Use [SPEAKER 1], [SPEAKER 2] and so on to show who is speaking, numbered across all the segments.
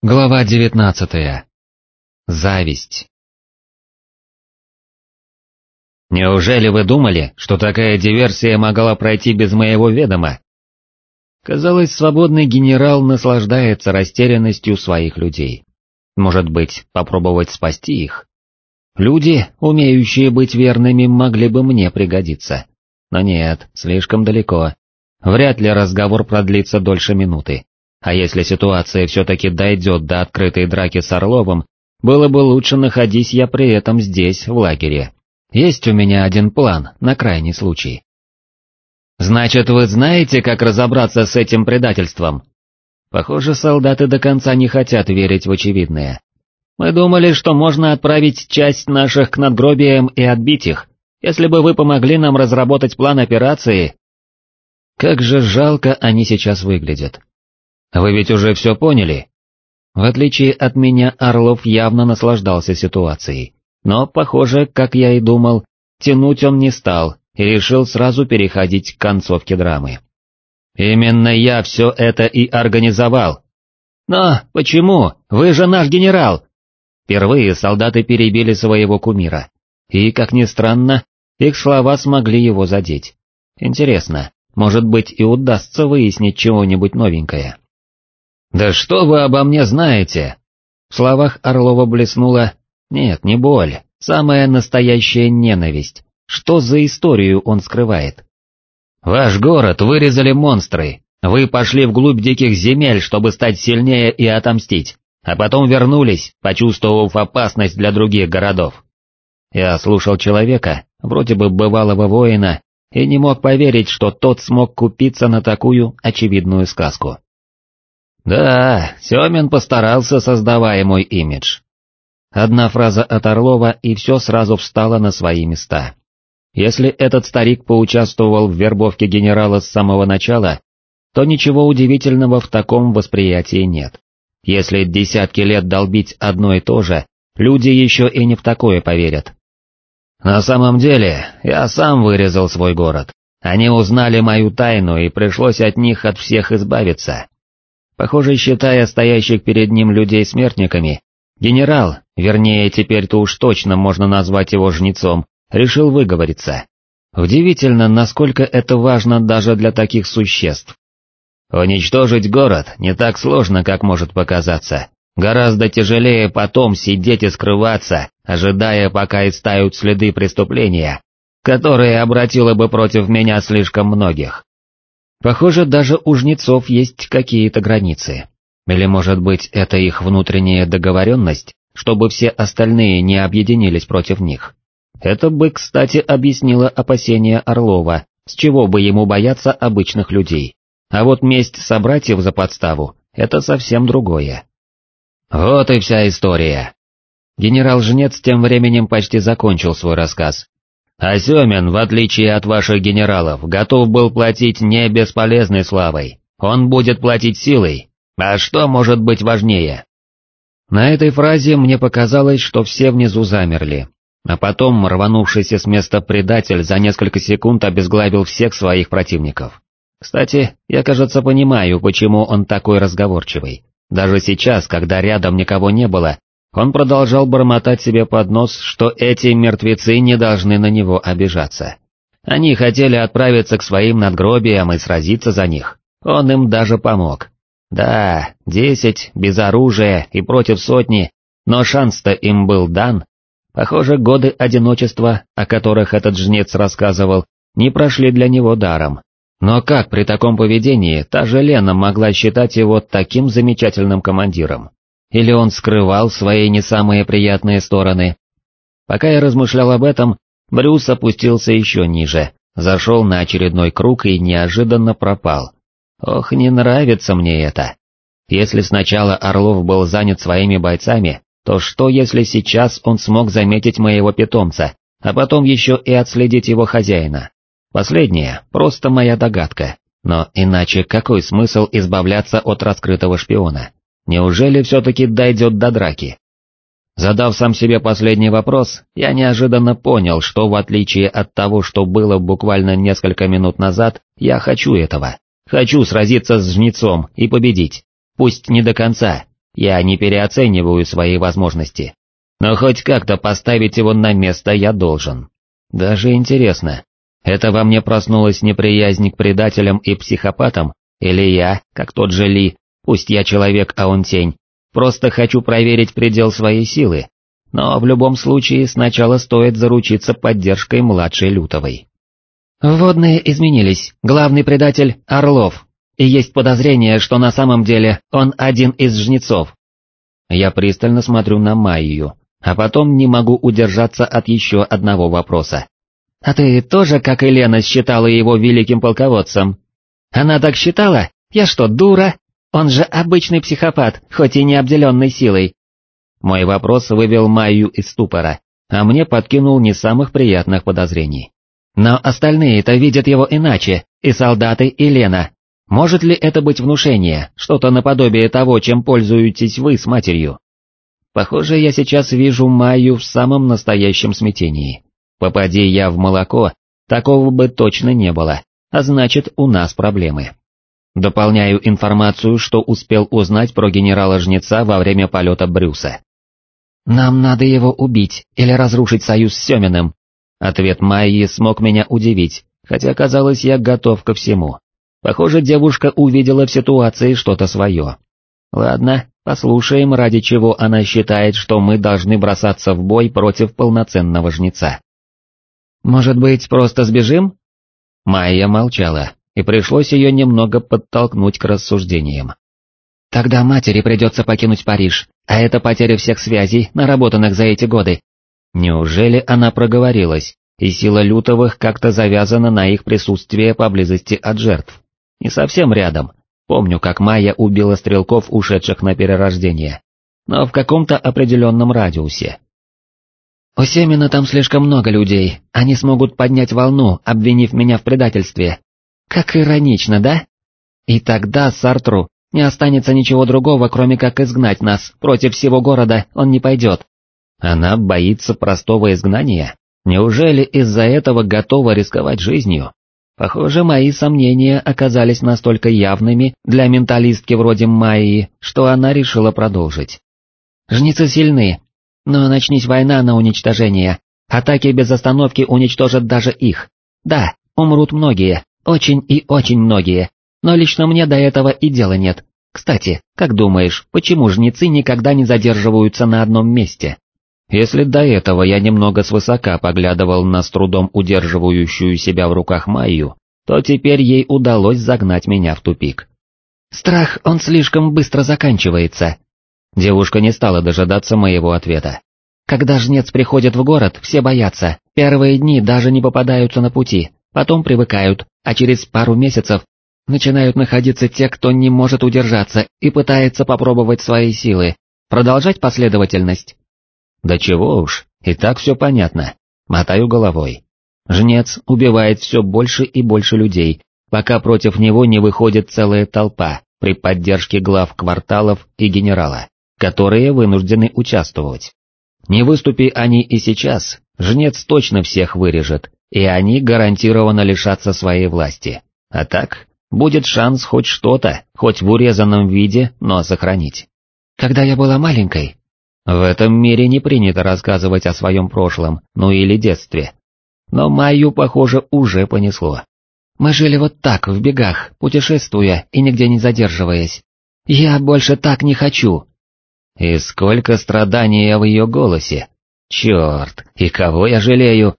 [SPEAKER 1] Глава девятнадцатая. Зависть.
[SPEAKER 2] Неужели вы думали, что такая диверсия могла пройти без моего ведома? Казалось, свободный генерал наслаждается растерянностью своих людей. Может быть, попробовать спасти их? Люди, умеющие быть верными, могли бы мне пригодиться. Но нет, слишком далеко. Вряд ли разговор продлится дольше минуты. А если ситуация все-таки дойдет до открытой драки с Орловым, было бы лучше находись я при этом здесь, в лагере. Есть у меня один план, на крайний случай. «Значит, вы знаете, как разобраться с этим предательством?» Похоже, солдаты до конца не хотят верить в очевидное. Мы думали, что можно отправить часть наших к надгробиям и отбить их. Если бы вы помогли нам разработать план операции... Как же жалко они сейчас выглядят. Вы ведь уже все поняли? В отличие от меня, Орлов явно наслаждался ситуацией, но, похоже, как я и думал, тянуть он не стал и решил сразу переходить к концовке драмы. «Именно я все это и организовал». «Но почему? Вы же наш генерал!» Впервые солдаты перебили своего кумира, и, как ни странно, их слова смогли его задеть. Интересно, может быть и удастся выяснить чего-нибудь новенькое. «Да что вы обо мне знаете?» В словах Орлова блеснула «Нет, не боль, самая настоящая ненависть. Что за историю он скрывает?» «Ваш город вырезали монстры. Вы пошли вглубь диких земель, чтобы стать сильнее и отомстить, а потом вернулись, почувствовав опасность для других городов». Я слушал человека, вроде бы бывалого воина, и не мог поверить, что тот смог купиться на такую очевидную сказку. Да, Семин постарался, создавая мой имидж. Одна фраза от Орлова, и все сразу встало на свои места. Если этот старик поучаствовал в вербовке генерала с самого начала, то ничего удивительного в таком восприятии нет. Если десятки лет долбить одно и то же, люди еще и не в такое поверят. На самом деле, я сам вырезал свой город. Они узнали мою тайну, и пришлось от них от всех избавиться. Похоже, считая стоящих перед ним людей смертниками, генерал, вернее теперь-то уж точно можно назвать его жнецом, решил выговориться. Удивительно, насколько это важно даже для таких существ. Уничтожить город не так сложно, как может показаться. Гораздо тяжелее потом сидеть и скрываться, ожидая, пока истают следы преступления, которое обратило бы против меня слишком многих. Похоже, даже у жнецов есть какие-то границы. Или, может быть, это их внутренняя договоренность, чтобы все остальные не объединились против них. Это бы, кстати, объяснило опасения Орлова, с чего бы ему бояться обычных людей. А вот месть собратьев за подставу — это совсем другое. Вот и вся история. Генерал-жнец тем временем почти закончил свой рассказ, а Семин, в отличие от ваших генералов, готов был платить не бесполезной славой, он будет платить силой. А что может быть важнее? На этой фразе мне показалось, что все внизу замерли, а потом рванувшийся с места предатель за несколько секунд обезглавил всех своих противников. Кстати, я, кажется, понимаю, почему он такой разговорчивый. Даже сейчас, когда рядом никого не было, он продолжал бормотать себе под нос, что эти мертвецы не должны на него обижаться. Они хотели отправиться к своим надгробиям и сразиться за них. Он им даже помог. Да, десять, без оружия и против сотни, но шанс-то им был дан. Похоже, годы одиночества, о которых этот жнец рассказывал, не прошли для него даром. Но как при таком поведении та же Лена могла считать его таким замечательным командиром? Или он скрывал свои не самые приятные стороны? Пока я размышлял об этом, Брюс опустился еще ниже, зашел на очередной круг и неожиданно пропал. Ох, не нравится мне это. Если сначала Орлов был занят своими бойцами, то что если сейчас он смог заметить моего питомца, а потом еще и отследить его хозяина? Последнее — просто моя догадка, но иначе какой смысл избавляться от раскрытого шпиона? Неужели все-таки дойдет до драки? Задав сам себе последний вопрос, я неожиданно понял, что в отличие от того, что было буквально несколько минут назад, я хочу этого. Хочу сразиться с жнецом и победить. Пусть не до конца. я не переоцениваю свои возможности. Но хоть как-то поставить его на место я должен. Даже интересно, это во мне проснулась неприязнь к предателям и психопатам, или я, как тот же Ли, пусть я человек, а он тень, просто хочу проверить предел своей силы, но в любом случае сначала стоит заручиться поддержкой младшей Лютовой.
[SPEAKER 3] Вводные изменились, главный предатель — Орлов, и есть подозрение, что на самом деле он один из жнецов.
[SPEAKER 2] Я пристально смотрю на Майю, а потом не могу удержаться от еще одного вопроса.
[SPEAKER 3] «А ты тоже, как и Лена, считала его великим полководцем?» «Она так считала? Я что, дура? Он же обычный психопат, хоть и не обделенный силой».
[SPEAKER 2] Мой вопрос вывел Майю из ступора, а мне подкинул не самых приятных подозрений.
[SPEAKER 3] Но остальные-то видят его иначе, и солдаты, и Лена. Может ли это быть внушение, что-то наподобие того, чем пользуетесь вы с матерью?
[SPEAKER 2] Похоже, я сейчас вижу Майю в самом настоящем смятении. Попади я в молоко, такого бы точно не было, а значит у нас проблемы. Дополняю информацию, что успел узнать про генерала-жнеца во время полета Брюса.
[SPEAKER 3] «Нам надо его убить или разрушить союз с Семиным».
[SPEAKER 2] Ответ Майи смог меня удивить, хотя казалось я готов ко всему. Похоже, девушка увидела в ситуации что-то свое. Ладно, послушаем, ради чего она считает, что мы должны бросаться в бой против полноценного жнеца.
[SPEAKER 3] «Может быть, просто сбежим?»
[SPEAKER 2] Майя молчала, и пришлось ее немного подтолкнуть к рассуждениям.
[SPEAKER 3] «Тогда матери придется покинуть Париж, а это потеря всех связей, наработанных за эти годы».
[SPEAKER 2] Неужели она проговорилась, и сила лютовых как-то завязана на их присутствие поблизости от жертв? Не совсем рядом. Помню, как Майя убила стрелков, ушедших на перерождение. Но в каком-то определенном радиусе.
[SPEAKER 3] У Семена там слишком много людей, они смогут поднять волну, обвинив меня в предательстве. Как иронично, да? И тогда Сартру не останется ничего другого, кроме как изгнать нас, против всего города он не пойдет.
[SPEAKER 2] Она боится простого изгнания? Неужели из-за этого готова рисковать жизнью? Похоже, мои сомнения оказались настолько явными для менталистки вроде Майи, что она решила продолжить.
[SPEAKER 3] Жнецы сильны, но начнись война на уничтожение, атаки без остановки уничтожат даже их. Да, умрут многие, очень и очень многие, но лично мне до этого и дела нет. Кстати, как думаешь, почему жнецы никогда не задерживаются на одном месте?
[SPEAKER 2] Если до этого я немного свысока поглядывал на с трудом удерживающую себя в руках Майю, то теперь ей удалось загнать меня в тупик.
[SPEAKER 3] «Страх, он слишком быстро заканчивается».
[SPEAKER 2] Девушка не стала дожидаться моего ответа.
[SPEAKER 3] «Когда жнец приходит в город, все боятся, первые дни даже не попадаются на пути, потом привыкают, а через пару месяцев начинают находиться те, кто не может удержаться и пытается попробовать свои силы. Продолжать последовательность?»
[SPEAKER 2] Да чего уж, и так все понятно. Мотаю головой. Жнец убивает все больше и больше людей, пока против него не выходит целая толпа при поддержке глав кварталов и генерала, которые вынуждены участвовать. Не выступи они и сейчас, жнец точно всех вырежет, и они гарантированно лишатся своей власти. А так, будет шанс хоть что-то, хоть в урезанном виде, но сохранить.
[SPEAKER 3] Когда я была маленькой,
[SPEAKER 2] в этом мире не принято рассказывать о своем прошлом, ну или детстве. Но Майю, похоже, уже понесло.
[SPEAKER 3] Мы жили вот так, в бегах, путешествуя и нигде не задерживаясь. Я больше так не хочу.
[SPEAKER 2] И сколько страдания в ее голосе. Черт, и кого я жалею?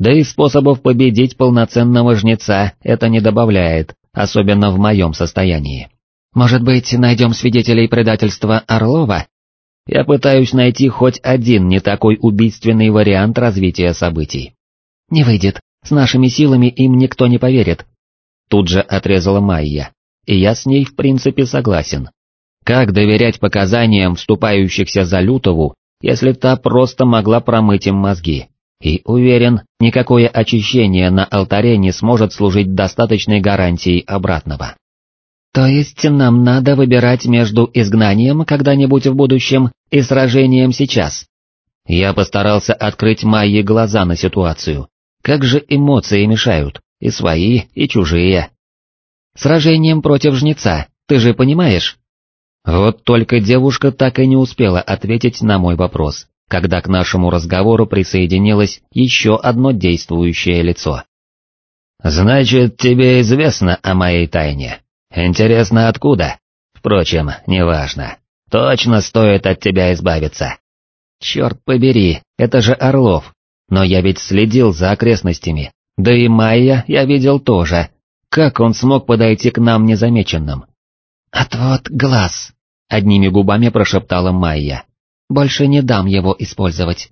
[SPEAKER 2] Да и способов победить полноценного жнеца это не добавляет, особенно в моем состоянии.
[SPEAKER 3] Может быть, найдем свидетелей предательства Орлова?
[SPEAKER 2] Я пытаюсь найти хоть один не такой убийственный вариант развития событий.
[SPEAKER 3] Не выйдет, с нашими силами им никто не поверит.
[SPEAKER 2] Тут же отрезала Майя, и я с ней в принципе согласен. Как доверять показаниям вступающихся за Лютову, если та просто могла промыть им мозги? И уверен, никакое очищение на алтаре не сможет служить достаточной гарантией обратного.
[SPEAKER 3] То есть нам надо выбирать между изгнанием когда-нибудь в будущем и сражением сейчас?
[SPEAKER 2] Я постарался открыть Майе глаза на ситуацию. Как же эмоции мешают, и свои, и чужие.
[SPEAKER 3] Сражением против жнеца, ты же понимаешь?
[SPEAKER 2] Вот только девушка так и не успела ответить на мой вопрос, когда к нашему разговору присоединилось еще одно действующее лицо. «Значит, тебе известно о моей тайне. Интересно, откуда? Впрочем, неважно. Точно стоит от тебя избавиться». «Черт побери, это же Орлов. Но я ведь следил за окрестностями. Да и Майя я видел тоже. Как он смог подойти к нам незамеченным?» «Отвод глаз», — одними губами прошептала Майя. «Больше не дам его использовать».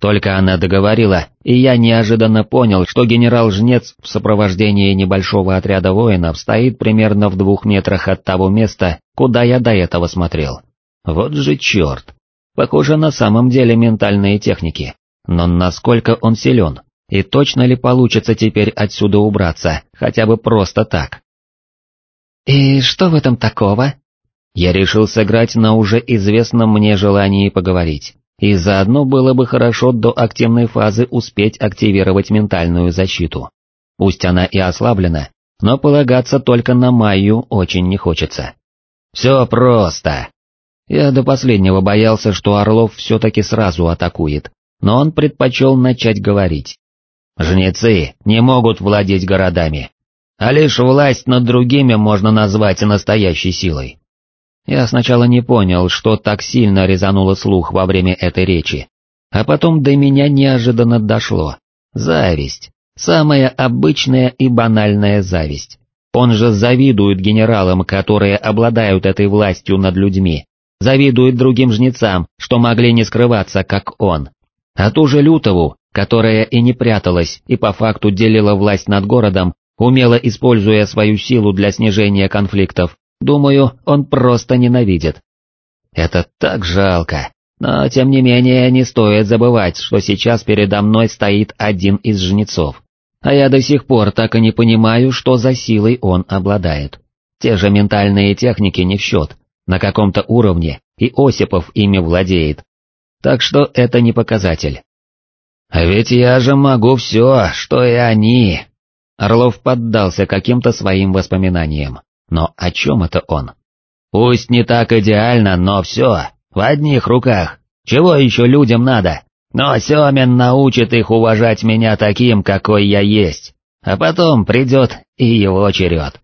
[SPEAKER 2] Только она договорила, и я неожиданно понял, что генерал-жнец в сопровождении небольшого отряда воинов стоит примерно в двух метрах от того места, куда я до этого смотрел. Вот же черт. Похоже на самом деле ментальные техники. Но насколько он силен? И точно ли получится теперь отсюда убраться, хотя бы просто так? «И что в этом такого?» Я решил сыграть на уже известном мне желании поговорить, и заодно было бы хорошо до активной фазы успеть активировать ментальную защиту. Пусть она и ослаблена, но полагаться только на Майю очень не хочется. «Все просто!» Я до последнего боялся, что Орлов все-таки сразу атакует, но он предпочел начать говорить. «Жнецы не могут владеть городами, а лишь власть над другими можно назвать настоящей силой. Я сначала не понял, что так сильно резануло слух во время этой речи, а потом до меня неожиданно дошло. Зависть. Самая обычная и банальная зависть. Он же завидует генералам, которые обладают этой властью над людьми, завидует другим жнецам, что могли не скрываться, как он. А ту же Лютову, которая и не пряталась и по факту делила власть над городом, умело используя свою силу для снижения конфликтов, думаю, он просто ненавидит. Это так жалко, но тем не менее не стоит забывать, что сейчас передо мной стоит один из жнецов. А я до сих пор так и не понимаю, что за силой он обладает. Те же ментальные техники не в счет, на каком-то уровне, и Осипов ими владеет. Так что это не показатель. А ведь я же могу все, что и они, Орлов поддался каким-то своим воспоминаниям. Но о чем это он? Пусть не так идеально, но все, в одних руках. Чего еще людям надо? Но Семен научит их уважать меня таким, какой я есть. А потом придет и его черед.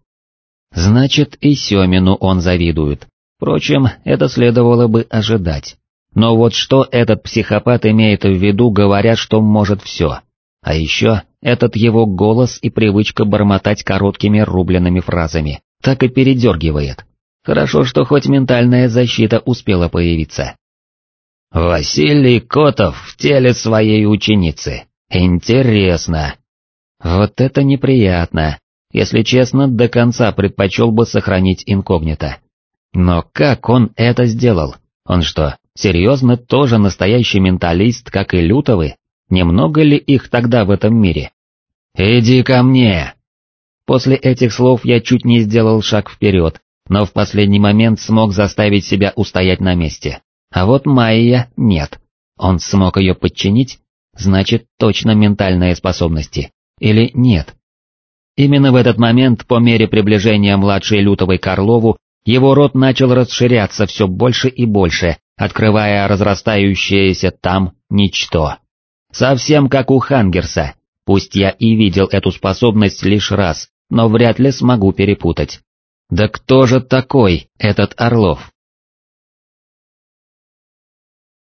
[SPEAKER 2] Значит, и Семену он завидует. Впрочем, это следовало бы ожидать. Но вот что этот психопат имеет в виду, говоря, что может все. А еще этот его голос и привычка бормотать короткими рубленными фразами так и передергивает. Хорошо, что хоть ментальная защита успела появиться. Василий Котов в теле своей ученицы. Интересно. Вот это неприятно. Если честно, до конца предпочел бы сохранить инкогнито. Но как он это сделал? Он что, серьезно тоже настоящий менталист, как и Лютовы? Немного ли их тогда в этом мире? «Иди ко мне!» После этих слов я чуть не сделал шаг вперед, но в последний момент смог заставить себя устоять на месте. А вот Майя нет. Он смог ее подчинить? Значит, точно ментальные способности. Или нет? Именно в этот момент, по мере приближения младшей Лютовой к Орлову, его рот начал расширяться все больше и больше, открывая разрастающееся там ничто. Совсем как у Хангерса, пусть я и видел эту способность лишь раз, но вряд ли смогу перепутать. Да кто же такой этот Орлов?